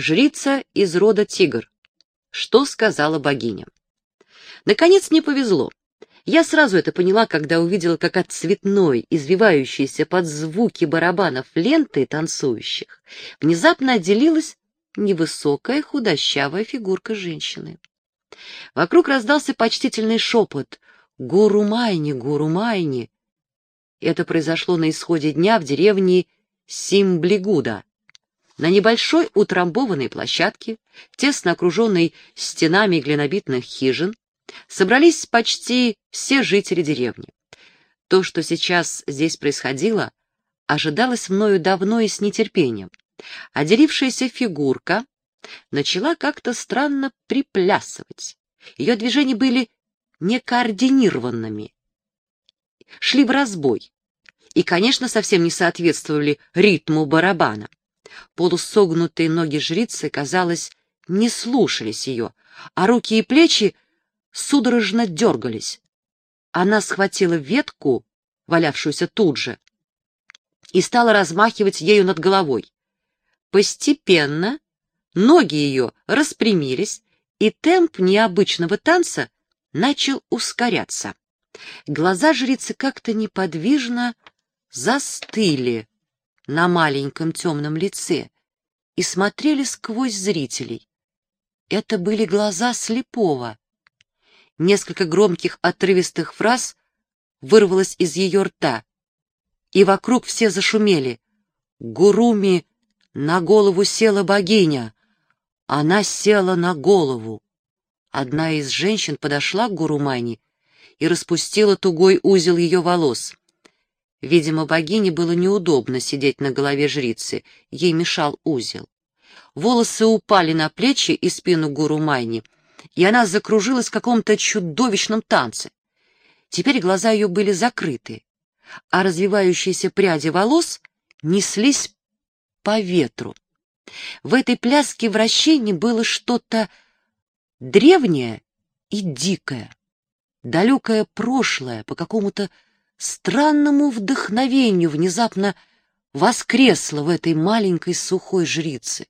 Жрица из рода тигр. Что сказала богиня? Наконец мне повезло. Я сразу это поняла, когда увидела, как от цветной, извивающейся под звуки барабанов ленты танцующих, внезапно отделилась невысокая худощавая фигурка женщины. Вокруг раздался почтительный шепот «Гуру Майни, Гуру Майни!» Это произошло на исходе дня в деревне Симблигуда. На небольшой утрамбованной площадке, тесно окруженной стенами глинобитных хижин, собрались почти все жители деревни. То, что сейчас здесь происходило, ожидалось мною давно и с нетерпением. Отделившаяся фигурка начала как-то странно приплясывать. Ее движения были некоординированными, шли в разбой и, конечно, совсем не соответствовали ритму барабана. Полусогнутые ноги жрицы, казалось, не слушались ее, а руки и плечи судорожно дергались. Она схватила ветку, валявшуюся тут же, и стала размахивать ею над головой. Постепенно ноги ее распрямились, и темп необычного танца начал ускоряться. Глаза жрицы как-то неподвижно застыли на маленьком темном лице и смотрели сквозь зрителей. Это были глаза слепого. Несколько громких отрывистых фраз вырвалось из ее рта, и вокруг все зашумели. Гуруми на голову села богиня. Она села на голову. Одна из женщин подошла к Гурумани и распустила тугой узел ее волос. Видимо, богине было неудобно сидеть на голове жрицы, ей мешал узел. Волосы упали на плечи и спину Гурумайни, и она закружилась в каком-то чудовищном танце. Теперь глаза ее были закрыты, а развивающиеся пряди волос неслись по ветру. В этой пляске вращений было что-то древнее и дикое, далекое прошлое по какому-то странному вдохновению внезапно воскресло в этой маленькой сухой жрице.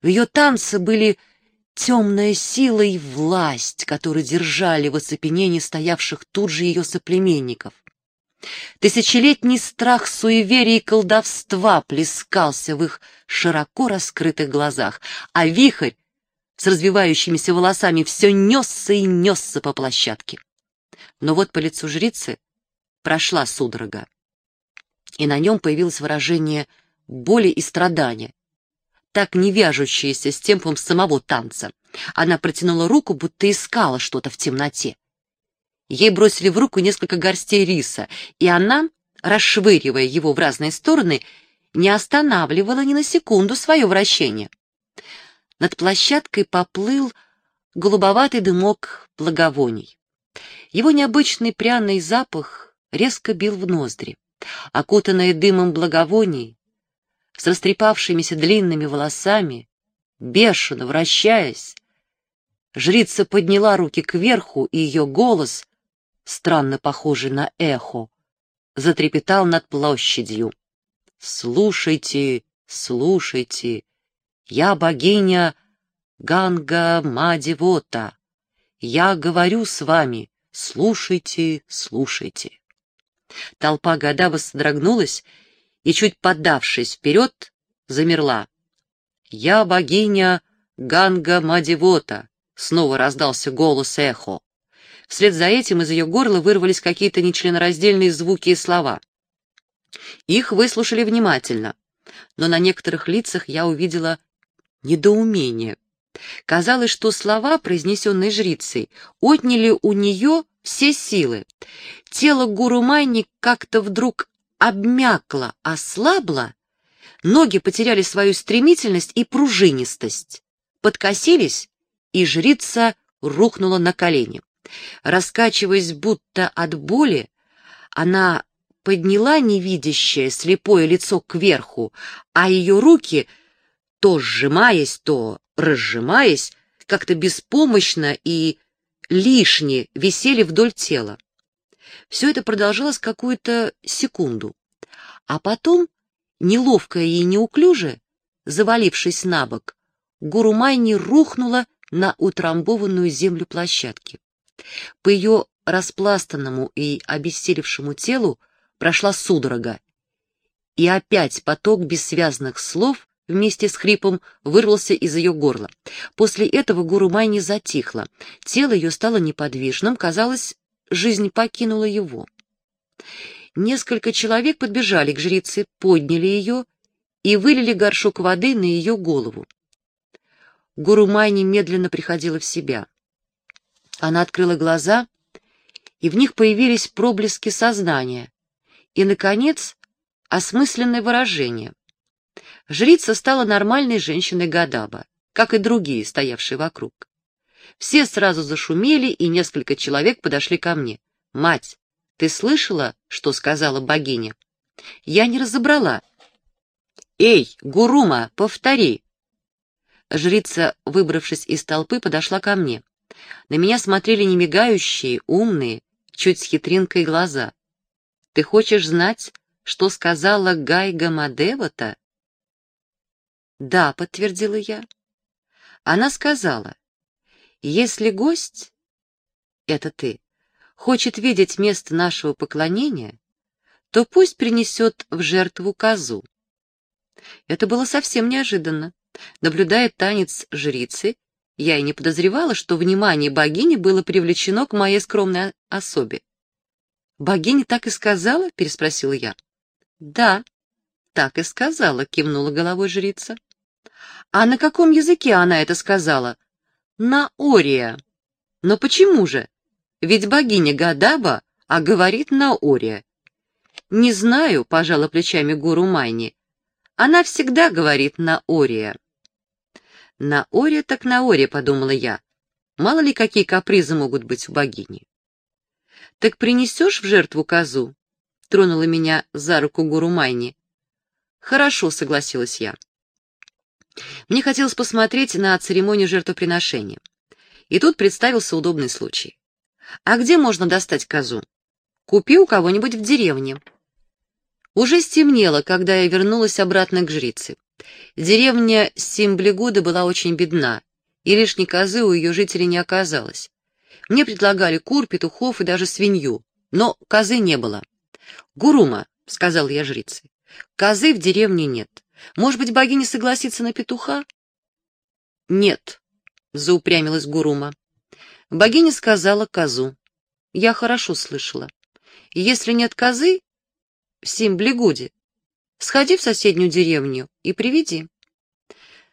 В ее танце были темная сила и власть, которые держали в оцепенении стоявших тут же ее соплеменников. Тысячелетний страх суеверия и колдовства плескался в их широко раскрытых глазах, а вихрь с развивающимися волосами все несся и несся по площадке. Но вот по лицу жрицы прошла судорога, и на нем появилось выражение боли и страдания, так не вяжущееся с темпом самого танца. Она протянула руку, будто искала что-то в темноте. Ей бросили в руку несколько горстей риса, и она, расшвыривая его в разные стороны, не останавливала ни на секунду свое вращение. Над площадкой поплыл голубоватый дымок благовоний. Его необычный пряный запах резко бил в ноздри. Окутанная дымом благовоний, с растрепавшимися длинными волосами, бешено вращаясь, жрица подняла руки кверху, и ее голос, странно похожий на эхо, затрепетал над площадью. «Слушайте, слушайте, я богиня Ганга Мадивота. Я говорю с вами, слушайте, слушайте». Толпа Гадава содрогнулась и, чуть подавшись вперед, замерла. «Я богиня Ганга Мадивота», — снова раздался голос эхо. Вслед за этим из ее горла вырвались какие-то нечленораздельные звуки и слова. Их выслушали внимательно, но на некоторых лицах я увидела недоумение. Казалось, что слова, произнесенные жрицей, отняли у нее все силы. Тело Гурумайни как-то вдруг обмякло, ослабло, ноги потеряли свою стремительность и пружинистость, подкосились, и жрица рухнула на колени. Раскачиваясь будто от боли, она подняла невидящее слепое лицо кверху, а ее руки, то сжимаясь, то разжимаясь, как-то беспомощно и лишне висели вдоль тела. Все это продолжалось какую-то секунду, а потом, неловко и неуклюже, завалившись на бок, Гурумайни рухнула на утрамбованную землю площадки. По ее распластанному и обессилевшему телу прошла судорога, и опять поток бессвязных слов вместе с хрипом вырвался из ее горла. После этого Гурумай не затихла. Тело ее стало неподвижным, казалось, жизнь покинула его. Несколько человек подбежали к жрице, подняли ее и вылили горшок воды на ее голову. Гурумай немедленно приходила в себя. Она открыла глаза, и в них появились проблески сознания. И, наконец, осмысленное выражение. Жрица стала нормальной женщиной Гадаба, как и другие, стоявшие вокруг. Все сразу зашумели, и несколько человек подошли ко мне. «Мать, ты слышала, что сказала богиня?» «Я не разобрала». «Эй, Гурума, повтори!» Жрица, выбравшись из толпы, подошла ко мне. На меня смотрели немигающие, умные, чуть с хитринкой глаза. «Ты хочешь знать, что сказала Гайга Мадевата?» «Да», — подтвердила я. Она сказала, «Если гость, это ты, хочет видеть место нашего поклонения, то пусть принесет в жертву козу». Это было совсем неожиданно. Наблюдая танец жрицы, я и не подозревала, что внимание богини было привлечено к моей скромной особе. «Богиня так и сказала?» — переспросила я. «Да, так и сказала», — кивнула головой жрица. «А на каком языке она это сказала?» «На Ория». «Но почему же? Ведь богиня Гадаба, а говорит на Ория». «Не знаю», — пожала плечами гуру Майни. «Она всегда говорит на Ория». «На Ория так на Ория», — подумала я. «Мало ли какие капризы могут быть у богини». «Так принесешь в жертву козу?» — тронула меня за руку гуру Майни. «Хорошо», — согласилась я. Мне хотелось посмотреть на церемонию жертвоприношения. И тут представился удобный случай. «А где можно достать козу?» «Купи у кого-нибудь в деревне». Уже стемнело, когда я вернулась обратно к жрице. Деревня Симблигуда была очень бедна, и лишней козы у ее жителей не оказалось. Мне предлагали кур, петухов и даже свинью, но козы не было. «Гурума», — сказал я жрице, — «козы в деревне нет. Может быть, богиня согласится на петуха?» «Нет», — заупрямилась Гурума. Богиня сказала козу. Я хорошо слышала. «Если нет козы, в Симблигуде, сходи в соседнюю деревню и приведи».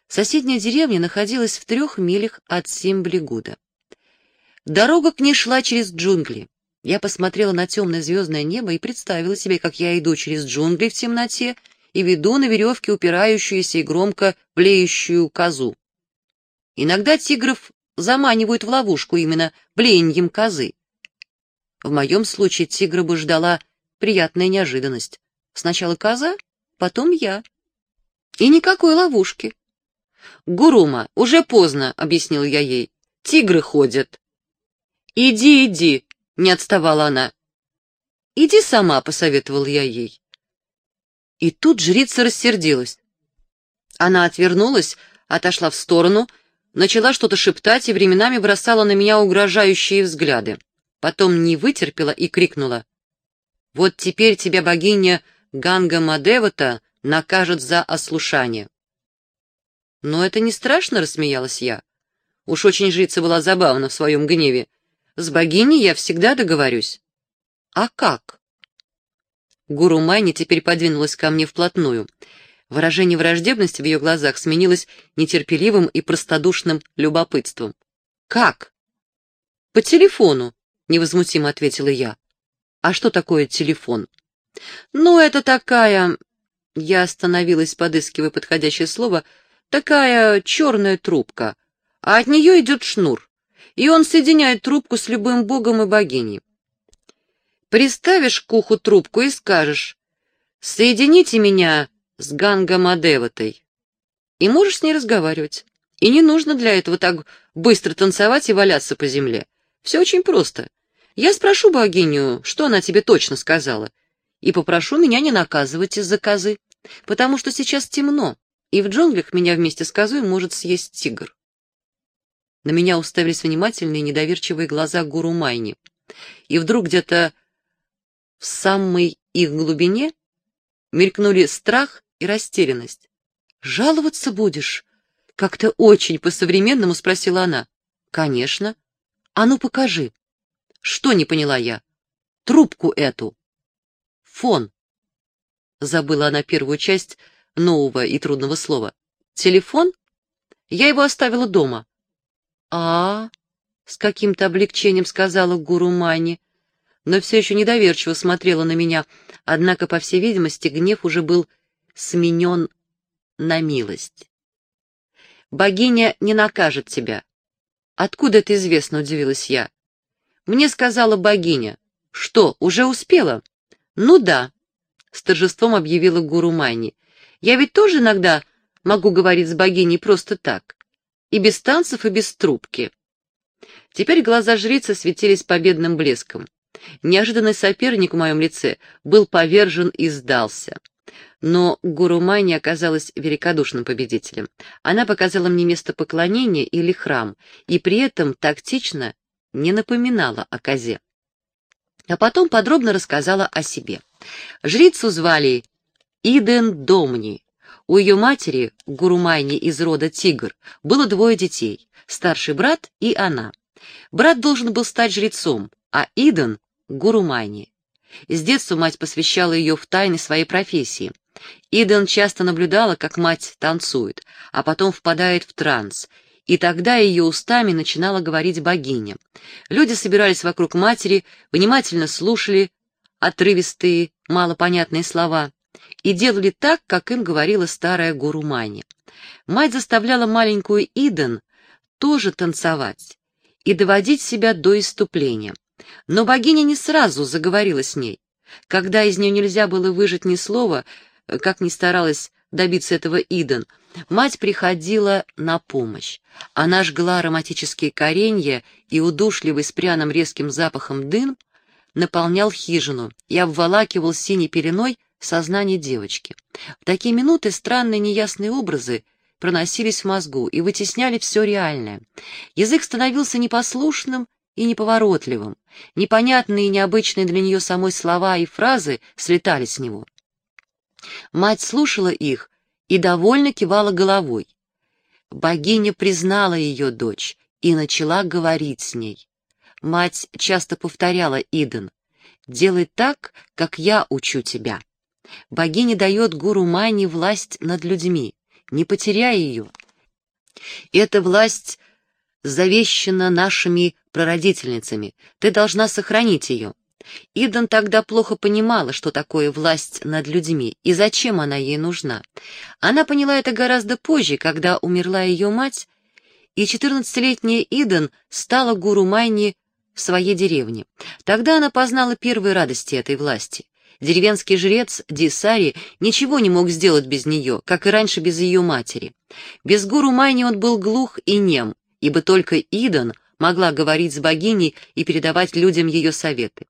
Соседняя деревня находилась в трех милях от Симблигуда. Дорога к ней шла через джунгли. Я посмотрела на темное звездное небо и представила себе, как я иду через джунгли в темноте и веду на веревке упирающуюся и громко блеющую козу. Иногда тигров заманивают в ловушку именно блеяньем козы. В моем случае тигра бы ждала приятная неожиданность. Сначала коза, потом я. И никакой ловушки. «Гурума, уже поздно», — объяснил я ей. «Тигры ходят». «Иди, иди», не отставала она. «Иди сама», — посоветовал я ей. И тут жрица рассердилась. Она отвернулась, отошла в сторону, начала что-то шептать и временами бросала на меня угрожающие взгляды. Потом не вытерпела и крикнула. «Вот теперь тебя богиня Ганга Мадевата накажет за ослушание». «Но это не страшно», — рассмеялась я. Уж очень жрица была забавна в своем гневе. С богиней я всегда договорюсь. А как? Гуру Майни теперь подвинулась ко мне вплотную. Выражение враждебности в ее глазах сменилось нетерпеливым и простодушным любопытством. «Как?» «По телефону», — невозмутимо ответила я. «А что такое телефон?» «Ну, это такая...» Я остановилась, подыскивая подходящее слово. «Такая черная трубка, а от нее идет шнур и он соединяет трубку с любым богом и богиней. Приставишь к уху трубку и скажешь «Соедините меня с Гангамадеватой». И можешь с ней разговаривать. И не нужно для этого так быстро танцевать и валяться по земле. Все очень просто. Я спрошу богиню, что она тебе точно сказала, и попрошу меня не наказывать из-за козы, потому что сейчас темно, и в джунглях меня вместе с козой может съесть тигр. На меня уставились внимательные недоверчивые глаза гуру Майни, и вдруг где-то в самой их глубине мелькнули страх и растерянность. «Жаловаться будешь?» — как-то очень по-современному спросила она. «Конечно. А ну покажи». «Что?» — не поняла я. «Трубку эту». «Фон». Забыла она первую часть нового и трудного слова. «Телефон? Я его оставила дома». «А, -а, -а с каким-то облегчением сказала гуру Мани, но все еще недоверчиво смотрела на меня, однако, по всей видимости, гнев уже был сменен на милость. «Богиня не накажет тебя». «Откуда это известно?» — удивилась я. «Мне сказала богиня». «Что, уже успела?» «Ну да», — с торжеством объявила гуру Майни. «Я ведь тоже иногда могу говорить с богиней просто так. И без танцев, и без трубки». Теперь глаза жрицы светились победным блеском. Неожиданный соперник в моем лице был повержен и сдался. Но Гурумани оказалась великодушным победителем. Она показала мне место поклонения или храм, и при этом тактично не напоминала о козе. А потом подробно рассказала о себе. Жрицу звали Иден Домни. У ее матери, Гурумайни из рода Тигр, было двое детей, старший брат и она. Брат должен был стать жрецом, а Иден — Гурумайни. С детства мать посвящала ее в тайны своей профессии. Иден часто наблюдала, как мать танцует, а потом впадает в транс, и тогда ее устами начинала говорить богиня. Люди собирались вокруг матери, внимательно слушали отрывистые, малопонятные слова и делали так, как им говорила старая гуру Мани. Мать заставляла маленькую Иден тоже танцевать и доводить себя до иступления. Но богиня не сразу заговорила с ней. Когда из нее нельзя было выжать ни слова, как ни старалась добиться этого Иден, мать приходила на помощь. Она жгла ароматические коренья, и удушливый с пряным резким запахом дым наполнял хижину и обволакивал синей пеленой сознание девочки. В такие минуты странные неясные образы проносились в мозгу и вытесняли все реальное. Язык становился непослушным и неповоротливым. Непонятные и необычные для нее самой слова и фразы слетали с него. Мать слушала их и довольно кивала головой. Богиня признала ее дочь и начала говорить с ней. Мать часто повторяла Иден, «Делай так, как я учу тебя». Богиня дает гуру Мани власть над людьми, не потеряй ее. Эта власть завещана нашими прародительницами, ты должна сохранить ее. Идан тогда плохо понимала, что такое власть над людьми и зачем она ей нужна. Она поняла это гораздо позже, когда умерла ее мать, и четырнадцатилетняя Идан стала гуру Майни в своей деревне. Тогда она познала первые радости этой власти. Деревенский жрец Дисари ничего не мог сделать без нее, как и раньше без ее матери. Без гуру Майни он был глух и нем, ибо только Идан могла говорить с богиней и передавать людям ее советы.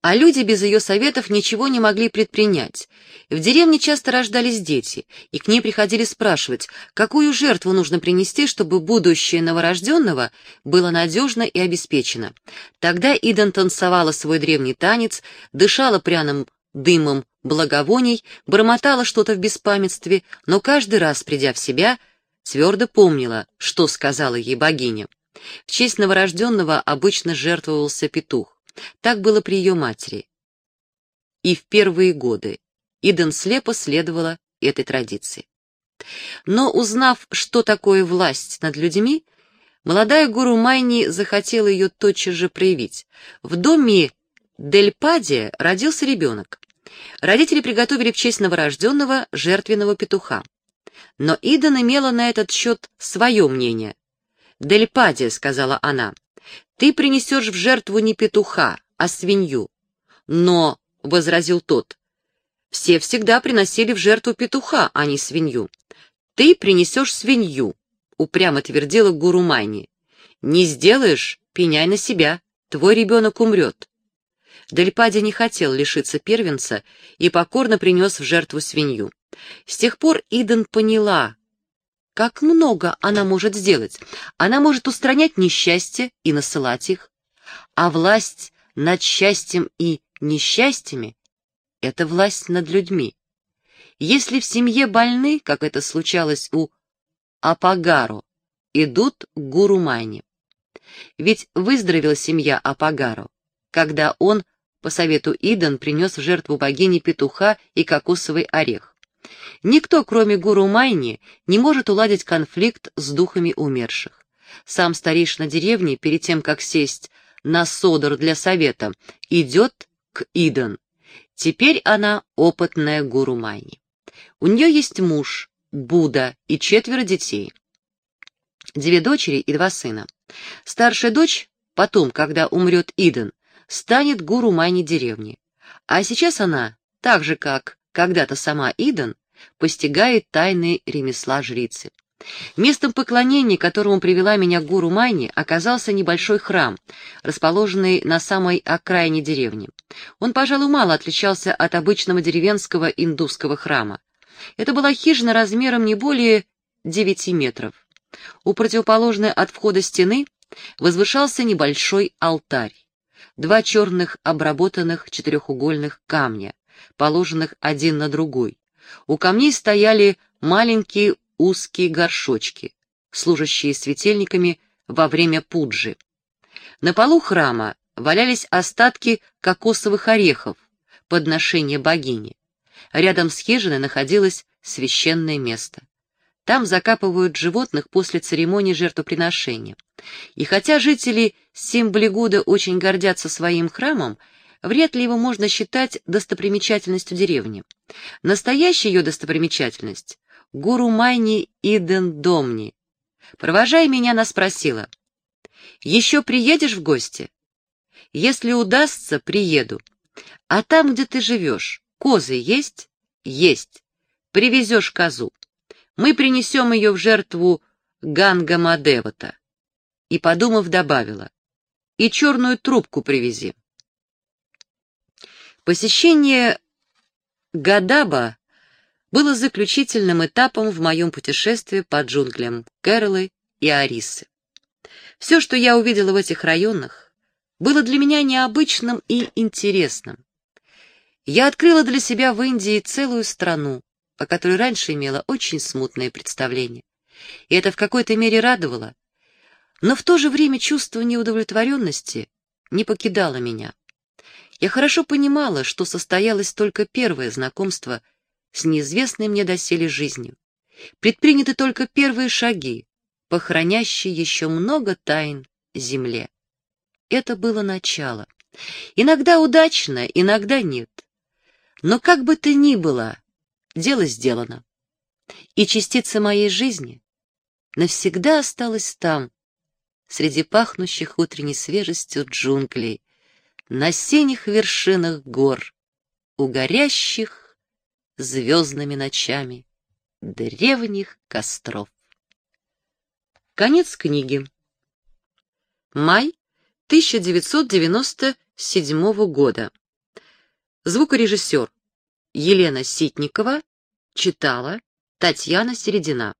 А люди без ее советов ничего не могли предпринять. В деревне часто рождались дети, и к ней приходили спрашивать, какую жертву нужно принести, чтобы будущее новорожденного было надежно и обеспечено. Тогда Идан танцевала свой древний танец, дышала пряным дымом благовоний, бормотала что-то в беспамятстве, но каждый раз, придя в себя, твердо помнила, что сказала ей богиня. В честь новорожденного обычно жертвовался петух. Так было при ее матери. И в первые годы Иден слепо следовала этой традиции. Но узнав, что такое власть над людьми, молодая гуру Майни захотела ее тотчас же проявить. В доме Дель Падия родился ребенок. Родители приготовили в честь новорожденного жертвенного петуха. Но Иден имела на этот счет свое мнение. «Дель Падия», — сказала она, ты принесешь в жертву не петуха, а свинью. Но, — возразил тот, — все всегда приносили в жертву петуха, а не свинью. Ты принесешь свинью, — упрямо твердила Гурумайни. Не сделаешь — пеняй на себя, твой ребенок умрет. Дельпади не хотел лишиться первенца и покорно принес в жертву свинью. С тех пор Иден поняла, как много она может сделать. Она может устранять несчастья и насылать их, а власть над счастьем и несчастьями — это власть над людьми. Если в семье больны, как это случалось у Апагаро, идут к гуру Майне. Ведь выздоровела семья Апагаро, когда он, по совету Идан, принес в жертву богине петуха и кокосовый орех. Никто, кроме гуру Майни, не может уладить конфликт с духами умерших. Сам старейшина деревни, перед тем, как сесть на содор для совета, идет к Идан. Теперь она опытная гуру Майни. У нее есть муж, Будда и четверо детей. Две дочери и два сына. Старшая дочь, потом, когда умрет Иден, станет гуру Майни деревни. А сейчас она, так же как когда-то сама Иден, постигает тайны ремесла жрицы. Местом поклонения, которому привела меня гуру Майни, оказался небольшой храм, расположенный на самой окраине деревни. Он, пожалуй, мало отличался от обычного деревенского индусского храма. Это была хижина размером не более девяти метров. У противоположной от входа стены возвышался небольшой алтарь. Два черных обработанных четырехугольных камня, положенных один на другой. У камней стояли маленькие узкие горшочки, служащие светильниками во время пуджи. На полу храма валялись остатки кокосовых орехов, подношения богини. Рядом с хижиной находилось священное место. Там закапывают животных после церемонии жертвоприношения. И хотя жители Симблигуда очень гордятся своим храмом, вряд ли его можно считать достопримечательностью деревни. Настоящая ее достопримечательность — гуру Майни Иден. Провожая меня, она спросила, «Еще приедешь в гости?» «Если удастся, приеду. А там, где ты живешь, козы есть?» «Есть. Привезешь козу. Мы принесем ее в жертву Ганга Мадевата». И, подумав, добавила, «И черную трубку привези». Посещение Гадаба было заключительным этапом в моем путешествии по джунглям Кэролы и Арисы. Все, что я увидела в этих районах, было для меня необычным и интересным. Я открыла для себя в Индии целую страну, о которой раньше имела очень смутное представление. И это в какой-то мере радовало, но в то же время чувство неудовлетворенности не покидало меня. Я хорошо понимала, что состоялось только первое знакомство с неизвестной мне доселе жизнью. Предприняты только первые шаги, похоронящие еще много тайн земле. Это было начало. Иногда удачно, иногда нет. Но как бы то ни было, дело сделано. И частица моей жизни навсегда осталась там, среди пахнущих утренней свежестью джунглей, на синих вершинах гор, у горящих звездными ночами древних костров. Конец книги. Май 1997 года. Звукорежиссер Елена Ситникова читала Татьяна Середина.